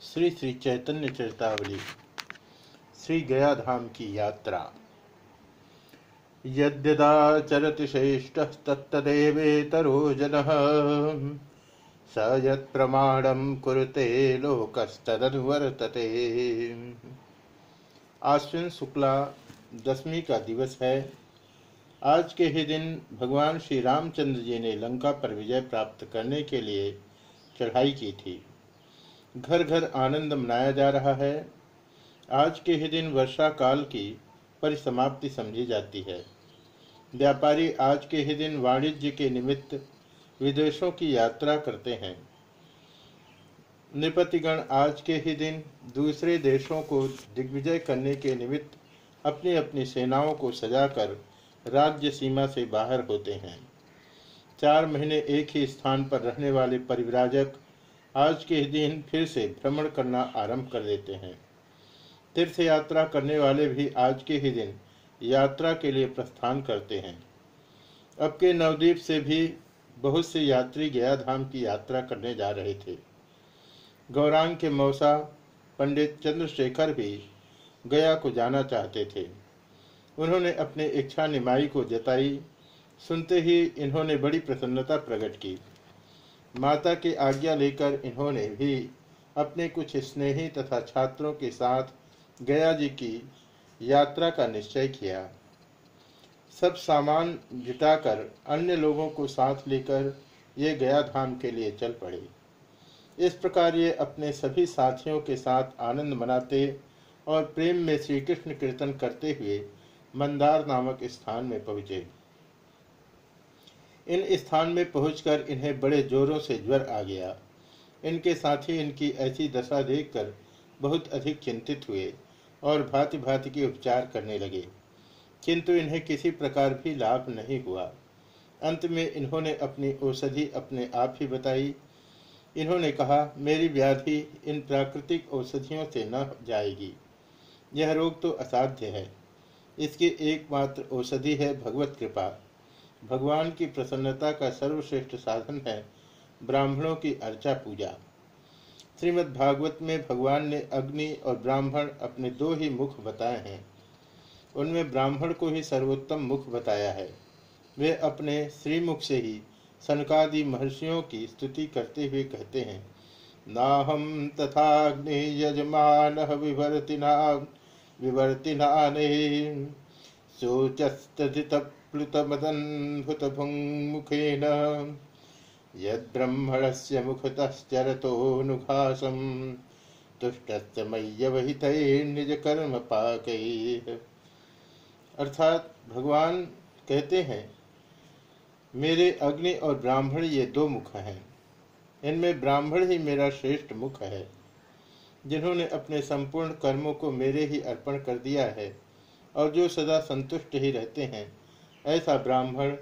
श्री श्री चैतन्य चरितावली, श्री गया धाम की यात्रा। यद्यदाचरति श्रेष्ठ तत्तदेवेतरो जन स यत्प्रमाणम कुरुते लोकस्तदनुवर्तते। आश्विन शुक्ला दसवीं का दिवस है। आज के ही दिन भगवान श्री रामचंद्र जी ने लंका पर विजय प्राप्त करने के लिए चढ़ाई की थी। घर घर आनंद मनाया जा रहा है। आज के ही दिन वर्षा काल की परिसमाप्ति समझी जाती है। व्यापारी आज के ही दिन वाणिज्य के निमित्त विदेशों की यात्रा करते हैं। निपतिगण आज के ही दिन दूसरे देशों को दिग्विजय करने के निमित्त अपनी अपनी सेनाओं को सजाकर राज्य सीमा से बाहर होते हैं। चार महीने एक ही स्थान पर रहने वाले परिव्राजक आज के दिन फिर से भ्रमण करना आरंभ कर देते हैं। तीर्थ यात्रा करने वाले भी आज के ही दिन यात्रा के लिए प्रस्थान करते हैं। अब के नवद्वीप से भी बहुत से यात्री गया धाम की यात्रा करने जा रहे थे। गौरांग के मौसा पंडित चंद्रशेखर भी गया को जाना चाहते थे। उन्होंने अपने इच्छा निमाई को जताई। सुनते ही इन्होंने बड़ी प्रसन्नता प्रकट की। माता की आज्ञा लेकर इन्होंने भी अपने कुछ स्नेही तथा छात्रों के साथ गया जी की यात्रा का निश्चय किया। सब सामान जुटाकर अन्य लोगों को साथ लेकर ये गया धाम के लिए चल पड़े। इस प्रकार ये अपने सभी साथियों के साथ आनंद मनाते और प्रेम में श्री कृष्ण कीर्तन करते हुए मंदार नामक स्थान में पहुँचे। इन स्थान में पहुंचकर इन्हें बड़े जोरों से ज्वर आ गया। इनके साथी इनकी ऐसी दशा देखकर बहुत अधिक चिंतित हुए और भांति भांति के उपचार करने लगे। किंतु इन्हें किसी प्रकार भी लाभ नहीं हुआ। अंत में इन्होंने अपनी औषधि अपने आप ही बताई। इन्होंने कहा, मेरी व्याधि इन प्राकृतिक औषधियों से न जाएगी। यह रोग तो असाध्य है। इसकी एकमात्र औषधि है भगवत कृपा। भगवान की प्रसन्नता का सर्वश्रेष्ठ साधन है ब्राह्मणों की अर्चा पूजा। श्रीमद् भागवत में भगवान ने अग्नि और ब्राह्मण अपने दो ही मुख बताए हैं। उनमें ब्राह्मण को ही सर्वोत्तम मुख बताया है। वे अपने श्रीमुख से ही सनकादि महर्षियों की स्तुति करते हुए कहते हैं नाहम तथा अग्नि यजमान विवर्तिना विवर्तिना प्लुतमदन्भुतभुङ्मुखेन यद्ब्रह्मणस्य मुखतश्चरतोऽनुघासं तुष्टस्य निज कर्म पाकैः अर्थात भगवान कहते हैं, मेरे अग्नि और ब्राह्मण ये दो मुख हैं। इनमें ब्राह्मण ही मेरा श्रेष्ठ मुख है, जिन्होंने अपने संपूर्ण कर्मों को मेरे ही अर्पण कर दिया है, और जो सदा संतुष्ट ही रहते हैं ऐसा ब्राह्मण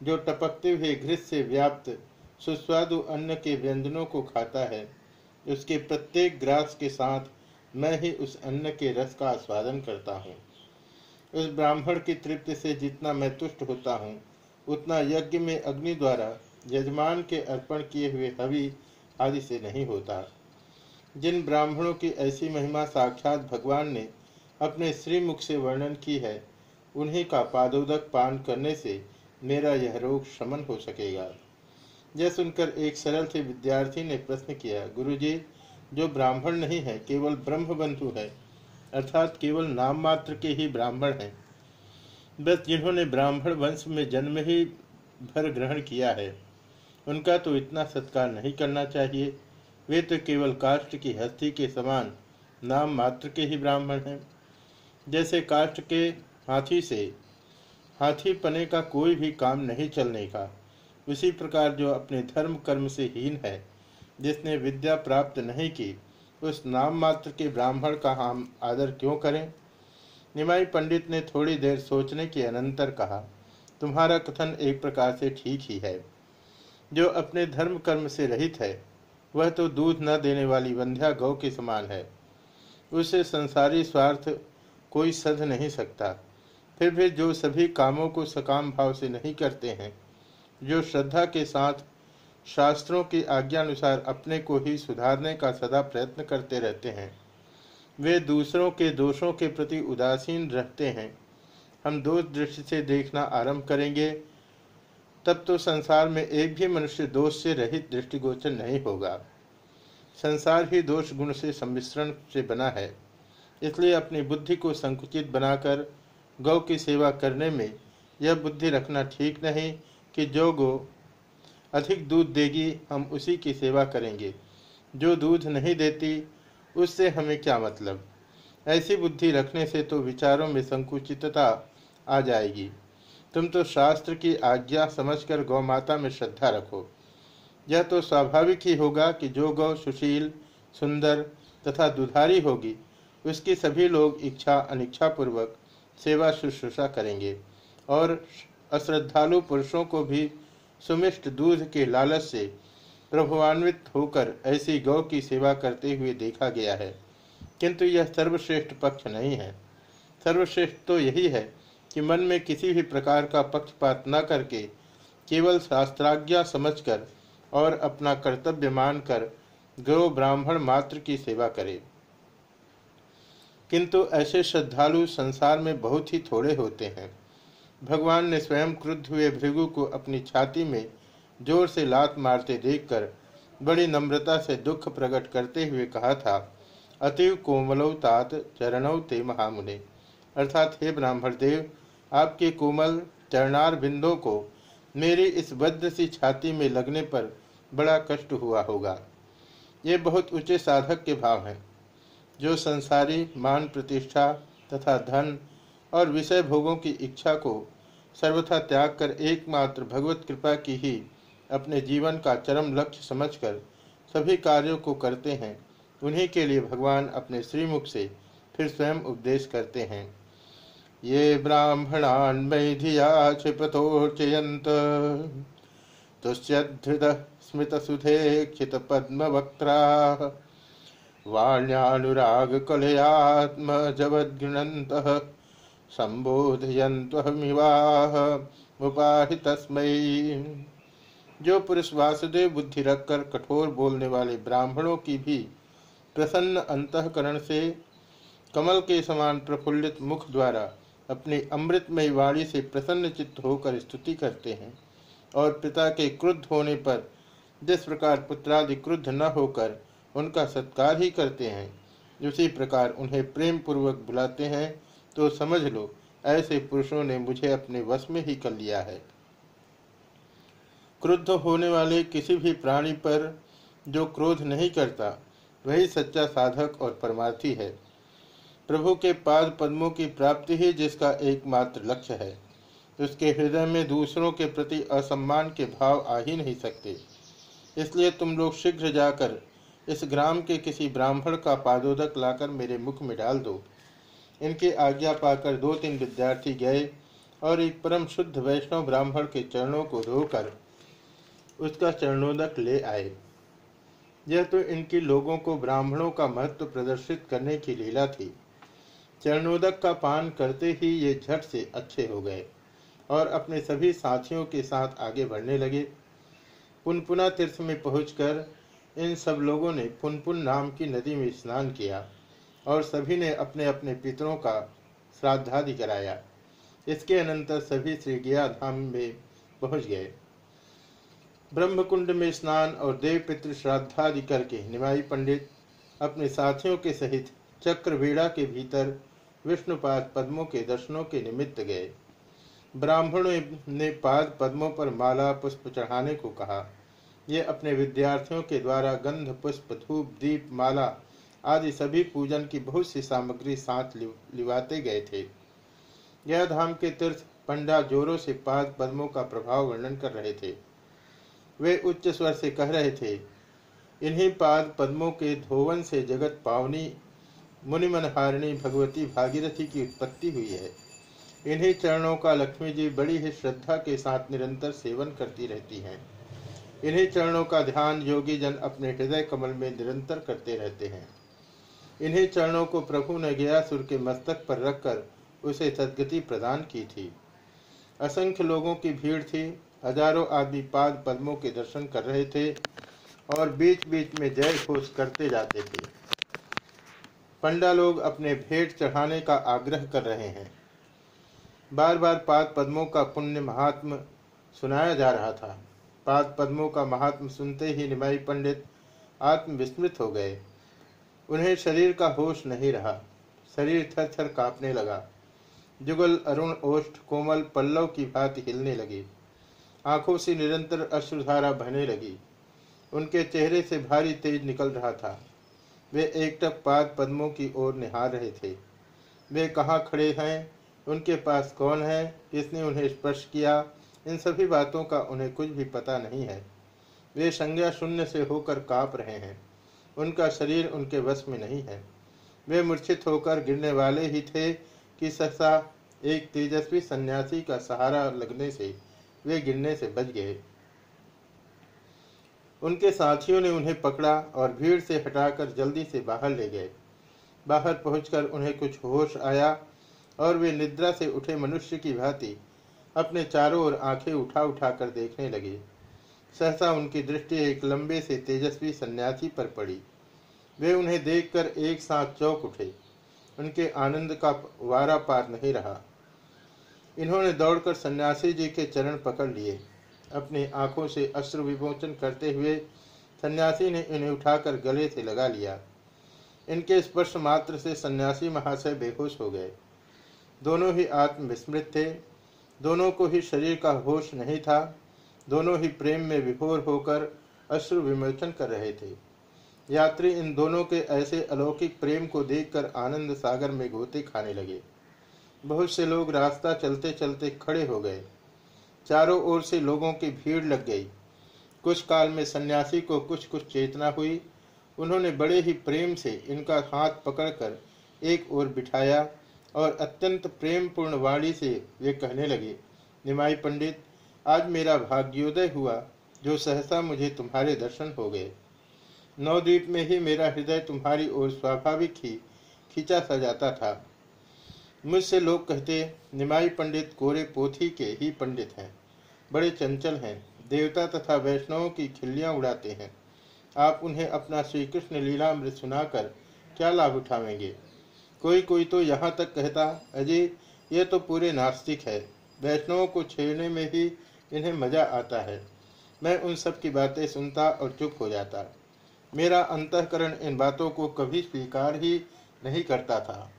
जो टपकते हुए घृत से व्याप्त सुस्वादु अन्न के व्यंजनों को खाता है, उसके प्रत्येक ग्रास के साथ मैं ही उस अन्न के रस का आस्वादन करता हूँ। उस ब्राह्मण की तृप्ति से जितना मैं तुष्ट होता हूँ, उतना यज्ञ में अग्नि द्वारा यजमान के अर्पण किए हुए हवि आदि से नहीं होता। जिन ब्राह्मणों की ऐसी महिमा साक्षात भगवान ने अपने श्रीमुख से वर्णन की है उन्हीं का पादोदक पान करने से मेरा यह रोग शमन हो सकेगा। यह सुनकर एक सरल से विद्यार्थी ने प्रश्न किया, गुरुजी, जो ब्राह्मण नहीं है, केवल ब्रह्म बंधु है, अर्थात केवल नाम मात्र के ही ब्राह्मण हैं। बस जिन्होंने ब्राह्मण वंश में जन्म ही भर ग्रहण किया है, उनका तो इतना सत्कार नहीं करना चाहिए। वे तो केवल काष्ट की हस्ती के समान नाम मात्र के ही ब्राह्मण हैं। जैसे काष्ट के हाथी से। हाथी पने का कोई भी काम नहीं चलने का। उसी प्रकार जो अपने धर्म कर्म से हीन है, जिसने विद्या प्राप्त नहीं की, उस नाम मात्र के ब्राह्मण का हम आदर क्यों करें? निमाई पंडित ने थोड़ी देर सोचने के अनंतर कहा, तुम्हारा कथन एक प्रकार से ठीक ही है। जो अपने धर्म कर्म से रहित है, वह तो दूध न देने वाली वंध्या गौ के समान है। उसे संसारी स्वार्थ कोई सध नहीं सकता। फिर भी जो सभी कामों को सकाम भाव से नहीं करते हैं, जो श्रद्धा के साथ शास्त्रों की आज्ञानुसार अपने को ही सुधारने का सदा प्रयत्न करते रहते हैं, वे दूसरों के दोषों के प्रति उदासीन रहते हैं। हम दोष दृष्टि से देखना आरंभ करेंगे, तब तो संसार में एक भी मनुष्य दोष से रहित दृष्टिगोचर नहीं होगा। संसार ही दोष गुण से सम्मिश्रण से बना है, इसलिए अपनी बुद्धि को संकुचित बनाकर गौ की सेवा करने में यह बुद्धि रखना ठीक नहीं कि जो गो अधिक दूध देगी, हम उसी की सेवा करेंगे। जो दूध नहीं देती, उससे हमें क्या मतलब? ऐसी बुद्धि रखने से तो विचारों में संकुचितता आ जाएगी। तुम तो शास्त्र की आज्ञा समझकर गौ माता में श्रद्धा रखो। यह तो स्वाभाविक ही होगा कि जो गौ सुशील, सुंदर तथा दुधारी होगी, उसकी सभी लोग इच्छा अनिच्छा पूर्वक सेवा शुश्रूषा करेंगे। और अश्रद्धालु पुरुषों को भी सुमिष्ट दूध के लालच से प्रभुवान्वित होकर ऐसी गौ की सेवा करते हुए देखा गया है। किंतु यह सर्वश्रेष्ठ पक्ष नहीं है। सर्वश्रेष्ठ तो यही है कि मन में किसी भी प्रकार का पक्षपात न करके केवल शास्त्राज्ञा समझकर और अपना कर्तव्य मानकर गौ ब्राह्मण मात्र की सेवा करे। किंतु ऐसे श्रद्धालु संसार में बहुत ही थोड़े होते हैं। भगवान ने स्वयं क्रुद्ध हुए भृगु को अपनी छाती में ज़ोर से लात मारते देखकर बड़ी नम्रता से दुख प्रकट करते हुए कहा था, अतिव कोमलौ तात चरणौ ते महामुने। अर्थात हे ब्राह्मण देव आपके कोमल चरणार बिंदों को मेरी इस वज्र सी छाती में लगने पर बड़ा कष्ट हुआ होगा। ये बहुत ऊँचे साधक के भाव हैं। जो संसारी मान प्रतिष्ठा तथा धन और विषय भोगों की इच्छा को सर्वथा त्याग कर एकमात्र भगवत कृपा की ही अपने जीवन का चरम लक्ष्य समझकर सभी कार्यों को करते हैं, उन्हीं के लिए भगवान अपने श्रीमुख से फिर स्वयं उपदेश करते हैं। ये ब्राह्मणान मैधिया स्मृत सुधे पद्म वक्ता वाण्यानुराग कलयात्म जवदृणंत संबोधयंत्वमिवाह तस्मय जो पुरुष वासुदेव बुद्धि रखकर कठोर बोलने वाले ब्राह्मणों की भी प्रसन्न अंतकरण से कमल के समान प्रफुल्लित मुख द्वारा अपनी अमृतमय वाणी से प्रसन्न चित्त होकर स्तुति करते हैं और पिता के क्रुद्ध होने पर जिस प्रकार पुत्रादि क्रुद्ध न होकर उनका सत्कार ही करते हैं। उसी प्रकार उन्हें प्रेम पूर्वक बुलाते हैं तो समझ लो, ऐसे पुरुषों ने मुझे अपने वश में ही कर लिया है। क्रुद्ध होने वाले किसी भी प्राणी पर जो क्रोध नहीं करता, वही सच्चा साधक और परमार्थी है। प्रभु के पाद पद्मों की प्राप्ति ही जिसका एकमात्र लक्ष्य है। उसके हृदय में दूसरों के प्रति असम्मान के भाव आ ही नहीं सकते। इसलिए तुम लोग शीघ्र जाकर इस ग्राम के किसी ब्राह्मण का पादोदक लाकर मेरे मुख में डाल दो। इनकी आज्ञा पाकर दो तीन विद्यार्थी गए और एक परम शुद्ध वैष्णव ब्राह्मण के चरणों को धोकर उसका चरणोदक ले आए। यह तो इनकी लोगों को ब्राह्मणों का महत्व प्रदर्शित करने की लीला थी। चरणोदक का पान करते ही ये झट से अच्छे हो गए और अपने सभी साथियों के साथ आगे बढ़ने लगे। पुनपुना तीर्थ में पहुंचकर इन सब लोगों ने पुनपुन नाम की नदी में स्नान किया और सभी ने अपने अपने पितरों का श्राद्धादि कराया। इसके अनंतर सभी श्री गया धाम में पहुँच गए। ब्रह्मकुंड में स्नान और देव पितृ श्राद्धादि करके निमाई पंडित अपने साथियों के सहित चक्रवीड़ा के भीतर विष्णुपाद पद्मों के दर्शनों के निमित्त गए। ब्राह्मणों ने पाद पद्मों पर माला, पुष्प चढ़ाने को कहा। ये अपने विद्यार्थियों के द्वारा गंध, पुष्प, धूप, दीप, माला आदि सभी पूजन की बहुत सी सामग्री साथ लिवाते गए थे। यह धाम के तीर्थ पंडा जोरों से पाद पद्मों का प्रभाव वर्णन कर रहे थे। वे उच्च स्वर से कह रहे थे, इन्हीं पाद पद्मों के धोवन से जगत पावनी, मुनिमनहारिणी भगवती भागीरथी की उत्पत्ति हुई है। इन्हीं चरणों का लक्ष्मी जी बड़ी ही श्रद्धा के साथ निरंतर सेवन करती रहती हैं। इन्हीं चरणों का ध्यान योगी जन अपने हृदय कमल में निरंतर करते रहते हैं। इन्हीं चरणों को प्रभु ने गयासुर के मस्तक पर रखकर उसे सदगति प्रदान की थी। असंख्य लोगों की भीड़ थी, हज़ारों आदमी पाद पद्मों के दर्शन कर रहे थे और बीच बीच में जय घोष करते जाते थे। पंडा लोग अपने भेंट चढ़ाने का आग्रह कर रहे हैं। बार बार पाद पद्मों का पुण्य महात्म सुनाया जा रहा था। पाद पद्मों का महात्म सुनते ही निमाई पंडित आत्म विस्मृत हो गए। उन्हें शरीर का होश नहीं रहा। शरीर थर थर कांपने लगा। जुगल, अरुण, ओष्ठ, कोमल, पल्लव की भांति हिलने लगी। आँखों से निरंतर अश्रुधारा बहने लगी। उनके चेहरे से भारी तेज निकल रहा था। वे एक टक पाद पद्मों की ओर निहार रहे थे। वे कहाँ खड़े हैं? उनके पास कौन है? किसने उन्हें स्पर्श किया? इन सभी बातों का उन्हें कुछ भी पता नहीं है। वे संज्ञा शून्य से होकर काँप रहे हैं। उनका शरीर उनके वश में नहीं है। वे मूर्छित होकर गिरने वाले ही थे कि सहसा एक तेजस्वी सन्यासी का सहारा लगने से वे गिरने से बच गए। उनके साथियों ने उन्हें पकड़ा और भीड़ से हटाकर जल्दी से बाहर ले गए। बाहर पहुंचकर उन्हें कुछ होश आया और वे निद्रा से उठे मनुष्य की भांति अपने चारों ओर आँखें उठा उठा कर देखने लगे। सहसा उनकी दृष्टि एक लंबे से तेजस्वी सन्यासी पर पड़ी। वे उन्हें देखकर एक साथ चौक उठे। उनके आनंद का वारा पार नहीं रहा। इन्होंने दौड़कर सन्यासी जी के चरण पकड़ लिए। अपनी आँखों से अश्रु विमोचन करते हुए सन्यासी ने इन्हें उठाकर गले से लगा लिया। इनके स्पर्श मात्र से सन्यासी महाशय बेहोश हो गए। दोनों ही आत्मविस्मृत थे। दोनों को ही शरीर का होश नहीं था। दोनों ही प्रेम में विभोर होकर अश्रु विमोचन कर रहे थे। यात्री इन दोनों के ऐसे अलौकिक प्रेम को देखकर आनंद सागर में गोते खाने लगे। बहुत से लोग रास्ता चलते चलते खड़े हो गए। चारों ओर से लोगों की भीड़ लग गई। कुछ काल में सन्यासी को कुछ कुछ चेतना हुई। उन्होंने बड़े ही प्रेम से इनका हाथ पकड़कर एक ओर बिठाया। और अत्यंत प्रेम पूर्ण वाणी से वे कहने लगे, निमाई पंडित, आज मेरा भाग्योदय हुआ, जो सहसा मुझे तुम्हारे दर्शन हो गए। नवद्वीप में ही मेरा हृदय तुम्हारी ओर स्वाभाविक ही खींचा सा जाता था। मुझसे लोग कहते, निमाई पंडित कोरे पोथी के ही पंडित हैं। बड़े चंचल हैं। देवता तथा वैष्णवों की खिल्लियाँ उड़ाते हैं। आप उन्हें अपना श्री कृष्ण लीलामृत सुनाकर क्या लाभ उठावेंगे? कोई कोई तो यहाँ तक कहता, अजय, ये तो पूरे नास्तिक है। वैष्णवों को छेड़ने में ही इन्हें मज़ा आता है। मैं उन सब की बातें सुनता और चुप हो जाता। मेरा अंतकरण इन बातों को कभी स्वीकार ही नहीं करता था।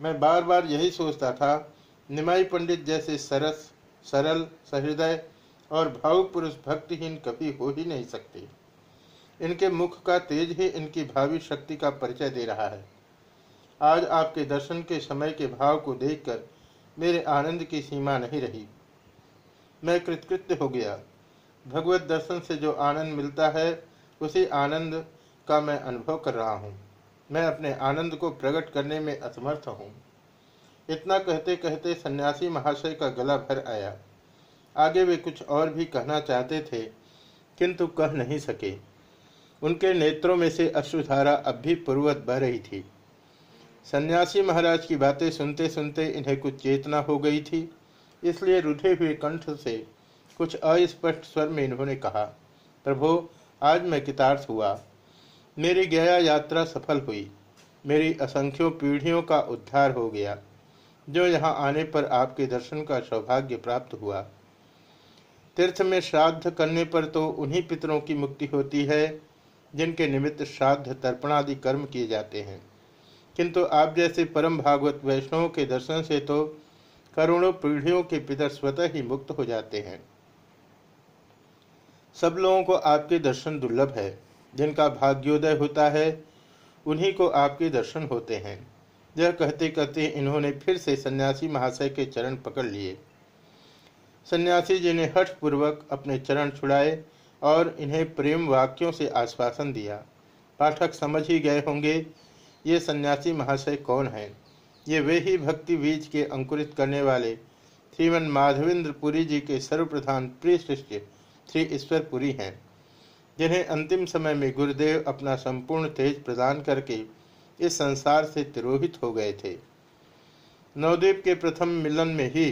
मैं बार बार यही सोचता था, निमाई पंडित जैसे सरस, सरल, सहृदय और भावुक पुरुष भक्तिहीन कभी हो ही नहीं सकते। इनके मुख का तेज ही इनकी भावी शक्ति का परिचय दे रहा है। आज आपके दर्शन के समय के भाव को देखकर मेरे आनंद की सीमा नहीं रही। मैं कृतकृत्य हो गया। भगवत दर्शन से जो आनंद मिलता है, उसी आनंद का मैं अनुभव कर रहा हूँ। मैं अपने आनंद को प्रकट करने में असमर्थ हूँ। इतना कहते कहते सन्यासी महाशय का गला भर आया। आगे वे कुछ और भी कहना चाहते थे, किंतु कह नहीं सके। उनके नेत्रों में से अश्रुधारा अब भी पूर्वत बह रही थी। सन्यासी महाराज की बातें सुनते सुनते इन्हें कुछ चेतना हो गई थी। इसलिए रुधे हुए कंठ से कुछ अस्पष्ट स्वर में इन्होंने कहा, प्रभो, आज मैं कितार्थ हुआ। मेरी गया यात्रा सफल हुई। मेरी असंख्यों पीढ़ियों का उद्धार हो गया। जो यहाँ आने पर आपके दर्शन का सौभाग्य प्राप्त हुआ। तीर्थ में श्राद्ध करने पर तो उन्हीं पितरों की मुक्ति होती है, जिनके निमित्त श्राद्ध तर्पणादि कर्म किए जाते हैं। किंतु आप जैसे परम भागवत वैष्णवों के दर्शन से तो करोड़ों पीढ़ियों के पितर स्वतः ही मुक्त हो जाते हैं। सब लोगों को आपके दर्शन दुर्लभ है। जिनका भाग्योदय होता है, उन्हीं को आपके दर्शन होते हैं। यह कहते कहते इन्होंने फिर से सन्यासी महाशय के चरण पकड़ लिए। सन्यासी जी ने हठ पूर्वक अपने चरण छुड़ाए और इन्हें प्रेम वाक्यों से आश्वासन दिया। पाठक समझ ही गए होंगे ये सन्यासी महाशय कौन हैं? ये वे ही भक्ति बीज के अंकुरित करने वाले श्रीमन माधवेंद्र पुरी जी के सर्वप्रधान प्रिय शिष्य श्री ईश्वरपुरी हैं। जिन्हें अंतिम समय में गुरुदेव अपना संपूर्ण तेज प्रदान करके इस संसार से तिरोहित हो गए थे। नवद्वीप के प्रथम मिलन में ही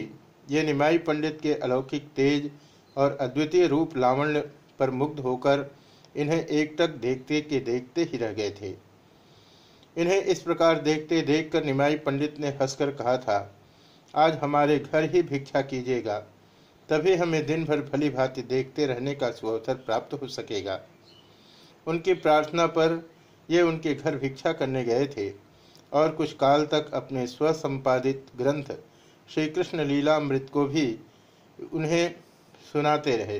ये निमाई पंडित के अलौकिक तेज और अद्वितीय रूप लावण्य पर मुग्ध होकर इन्हें एकटक देखते के देखते ही रह गए थे। इन्हें इस प्रकार देखते देखकर निमाई पंडित ने हंसकर कहा था, आज हमारे घर ही भिक्षा कीजिएगा, तभी हमें दिन भर भली भांति देखते रहने का सुअवसर प्राप्त हो सकेगा। उनकी प्रार्थना पर ये उनके घर भिक्षा करने गए थे और कुछ काल तक अपने स्वसंपादित ग्रंथ श्री कृष्ण लीलामृत को भी उन्हें सुनाते रहे।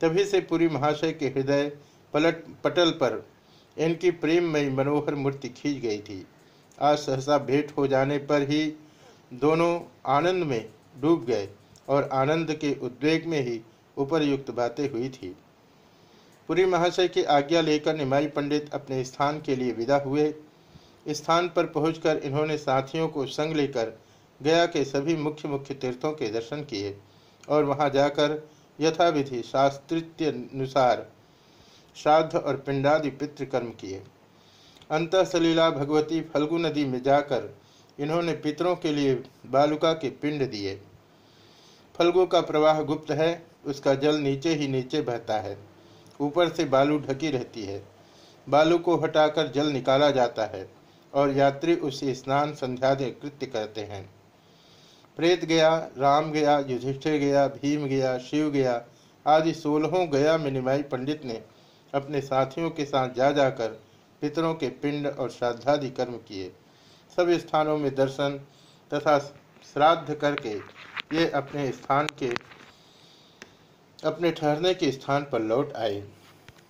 तभी से पूरी महाशय के हृदय पलट पटल पर इनकी प्रेममयी मनोहर मूर्ति खींच गई थी। आज सहसा भेंट हो जाने पर ही दोनों आनंद में डूब गए और आनंद के उद्वेग में ही उपरयुक्त बातें हुई थी। पुरी महाशय की आज्ञा लेकर निमाई पंडित अपने स्थान के लिए विदा हुए। स्थान पर पहुंचकर इन्होंने साथियों को संग लेकर गया के सभी मुख्य मुख्य तीर्थों के दर्शन किए और वहाँ जाकर यथाविधि शास्त्रोनुसार श्राद्ध और पिंडादि पितृकर्म किए। अंत सलीला भगवती फल्गु नदी में जाकर इन्होंने पितरों के लिए बालुका के पिंड दिए। फल्गु का प्रवाह गुप्त है, उसका जल नीचे ही नीचे बहता है। ऊपर से बालू ढकी रहती है। बालू को हटाकर जल निकाला जाता है और यात्री उसे स्नान संध्यादि कृत्य करते हैं। प्रेत गया, राम गया, युधिष्ठिर गया, भीम गया, शिव गया आदि सोलहों गया में निमाई पंडित ने अपने साथियों के साथ जा जाकर पितरों के पिंड और श्राद्धादि कर्म किए। सब स्थानों में दर्शन तथा श्राद्ध करके ये अपने स्थान के, अपने ठहरने के स्थान पर लौट आए।